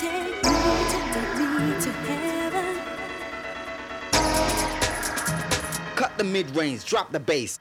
Cut the mid range, drop the bass.